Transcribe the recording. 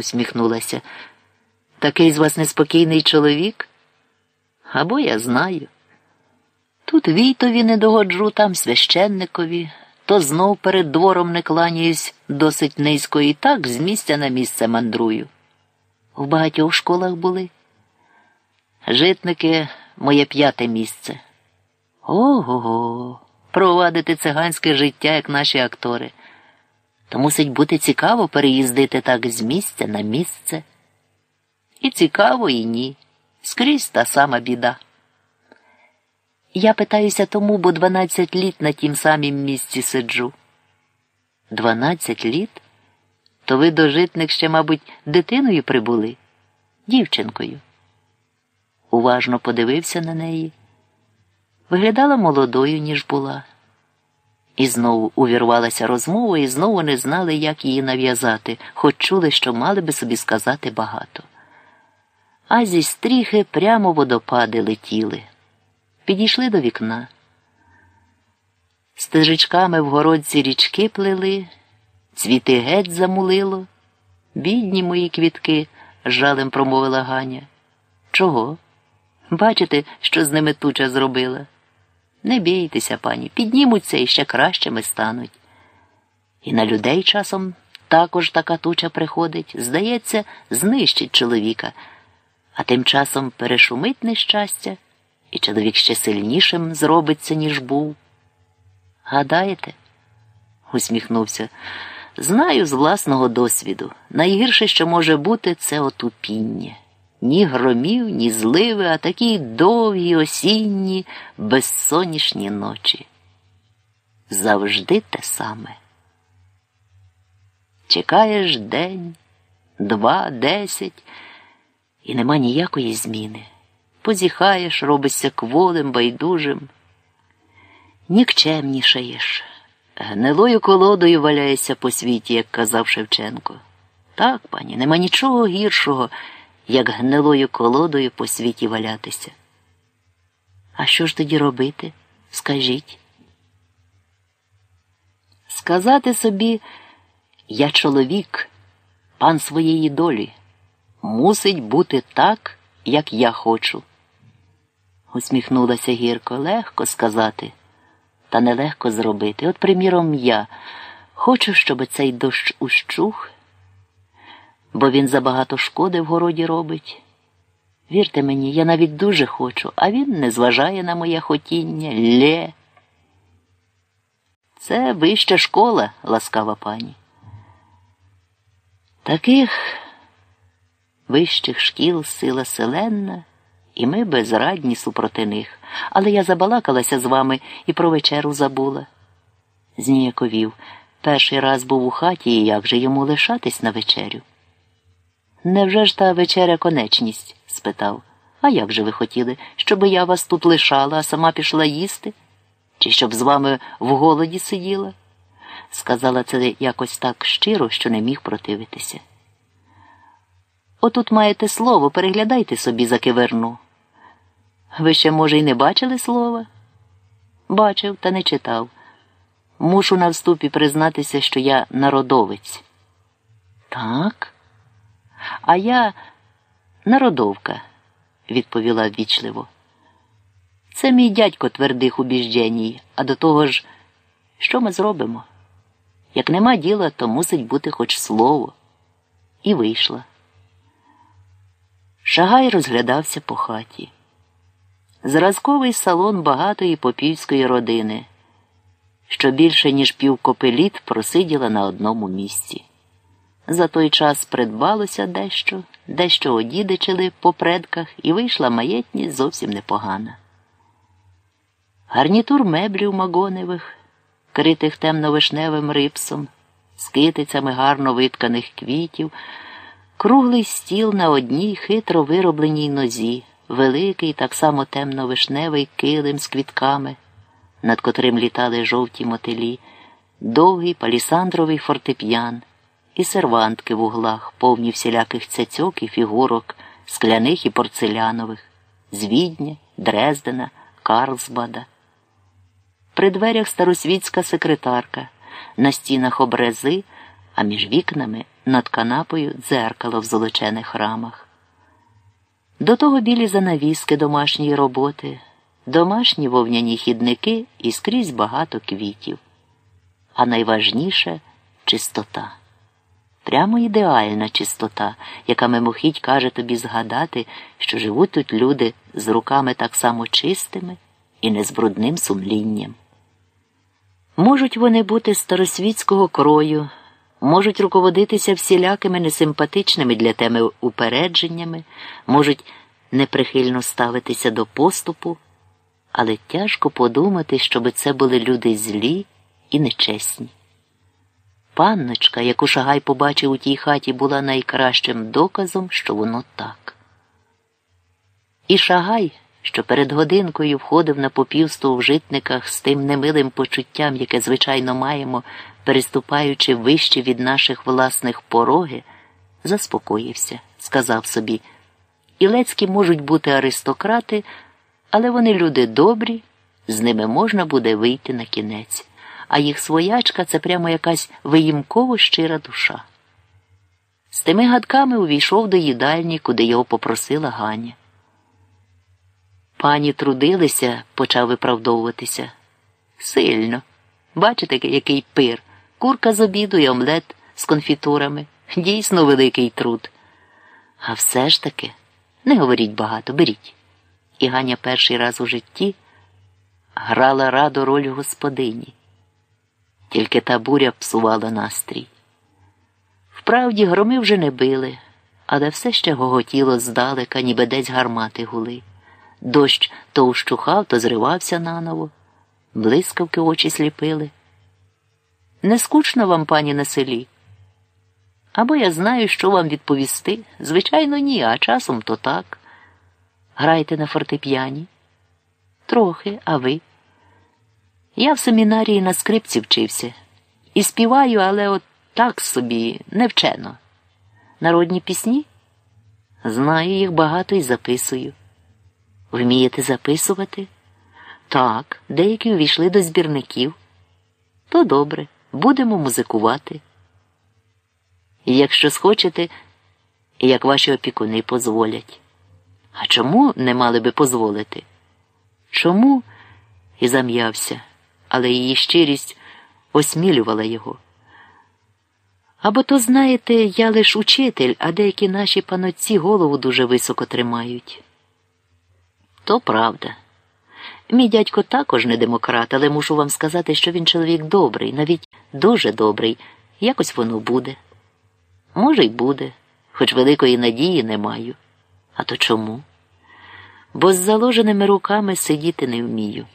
усміхнулася. Такий з вас неспокійний чоловік? Або я знаю. Тут війтові не догоджу, там священникові, то знов перед двором не кланяюсь досить низько і так з місця на місце мандрую. В багатьох школах були. Житники моє п'яте місце. Ого, го провадити циганське життя, як наші актори. То мусить бути цікаво переїздити так з місця на місце. І цікаво, і ні. Скрізь та сама біда. Я питаюся тому, бо дванадцять літ на тім самім місці сиджу. Дванадцять літ? То ви дожитник ще, мабуть, дитиною прибули, дівчинкою. Уважно подивився на неї. Виглядала молодою, ніж була. І знову увірвалася розмова, і знову не знали, як її нав'язати, хоч чули, що мали би собі сказати багато. А зі стріхи прямо водопади летіли. Підійшли до вікна. Стежечками в городці річки плели, цвіти геть замулило. Бідні мої квітки, жалем промовила Ганя. Чого? Бачите, що з ними туча зробила? Не бійтеся, пані, піднімуться і ще кращими стануть. І на людей часом також така туча приходить, здається, знищить чоловіка, а тим часом перешумить нещастя, і чоловік ще сильнішим зробиться, ніж був. Гадаєте? усміхнувся. Знаю з власного досвіду. Найгірше, що може бути, це отупіння. Ні громів, ні зливи, а такі довгі осінні, безсонішні ночі. Завжди те саме. Чекаєш день, два, десять, і нема ніякої зміни. Позіхаєш, робишся кволим, байдужим, нікчемнішаєш. Гнилою колодою валяєшся по світі, як казав Шевченко. Так, пані, нема нічого гіршого як гнилою колодою по світі валятися. А що ж тоді робити? Скажіть? Сказати собі, я чоловік, пан своєї долі, мусить бути так, як я хочу. Усміхнулася гірко, легко сказати, та нелегко зробити. От, приміром, я хочу, щоб цей дощ ущух бо він забагато шкоди в городі робить. Вірте мені, я навіть дуже хочу, а він не зважає на моє хотіння, лє. Це вища школа, ласкава пані. Таких вищих шкіл сила селенна, і ми безрадні супроти них. Але я забалакалася з вами і про вечеру забула. Зніяковів. Перший раз був у хаті, і як же йому лишатись на вечерю? Невже ж та вечеря конечність? спитав. А як же ви хотіли, щоб я вас тут лишала, а сама пішла їсти? Чи щоб з вами в голоді сиділа? Сказала це якось так щиро, що не міг противитися. Отут маєте слово, переглядайте собі за киверну. Ви ще, може, й не бачили слова? Бачив, та не читав. Мушу на вступі признатися, що я народовець. Так? А я народовка, відповіла ввічливо. Це мій дядько твердих убіжденій, а до того ж, що ми зробимо? Як нема діла, то мусить бути хоч слово. І вийшла. Шагай розглядався по хаті. Зразковий салон багатої попівської родини, що більше, ніж півкопеліт просиділа на одному місці. За той час придбалося дещо, дещо одідичили по предках, і вийшла маєтність зовсім непогана. Гарнітур меблів магоневих, критих темно-вишневим рипсом, з китицями гарно витканих квітів, круглий стіл на одній хитро виробленій нозі, великий, так само темно-вишневий килим з квітками, над котрим літали жовті мотилі, довгий палісандровий фортеп'ян і сервантки в углах, повні всіляких цяцьок і фігурок, скляних і порцелянових, з Відня, Дрездена, Карлсбада. При дверях старосвітська секретарка, на стінах обрези, а між вікнами над канапою дзеркало в золочених рамах. До того білі занавіски домашньої роботи, домашні вовняні хідники і скрізь багато квітів. А найважніше чистота. Прямо ідеальна чистота, яка мимохідь каже тобі згадати, що живуть тут люди з руками так само чистими і не з брудним сумлінням. Можуть вони бути старосвітського крою, можуть руководитися всілякими несимпатичними для теми упередженнями, можуть неприхильно ставитися до поступу, але тяжко подумати, щоб це були люди злі і нечесні. Панночка, яку Шагай побачив у тій хаті, була найкращим доказом, що воно так. І Шагай що перед годинкою входив на попівство в житниках з тим немилим почуттям, яке, звичайно, маємо, переступаючи вище від наших власних пороги, заспокоївся, сказав собі Ілецькі можуть бути аристократи, але вони люди добрі, з ними можна буде вийти на кінець, а їх своячка це прямо якась виїмково щира душа. З тими гадками увійшов до їдальні, куди його попросила Ганя. Пані трудилися, почав виправдовуватися. Сильно. Бачите, який пир, курка з обіду і омлет з конфітурами. Дійсно великий труд. А все ж таки, не говоріть багато, беріть. І Ганя перший раз у житті грала раду роль господині. Тільки та буря псувала настрій. Вправді, громи вже не били, але все ще гоготіло здалека, ніби десь гармати гули. Дощ то ущухав, то зривався наново, блискавки очі сліпили. Не скучно вам, пані, на селі? Або я знаю, що вам відповісти. Звичайно, ні, а часом то так. Граєте на фортепіані? Трохи, а ви? Я в семінарії на скрипці вчився. І співаю, але от так собі невчено. Народні пісні? Знаю їх багато і записую. Вмієте записувати? Так, деякі увійшли до збірників. То добре, будемо музикувати. Якщо схочете, як ваші опікуни дозволять. А чому не мали би дозволити? Чому? І зам'явся, але її щирість осмілювала його. Або то, знаєте, я лиш учитель, а деякі наші панотці голову дуже високо тримають. То правда. Мій дядько також не демократ, але мушу вам сказати, що він чоловік добрий, навіть дуже добрий. Якось воно буде. Може, й буде, хоч великої надії не маю. А то чому? Бо з заложеними руками сидіти не вмію.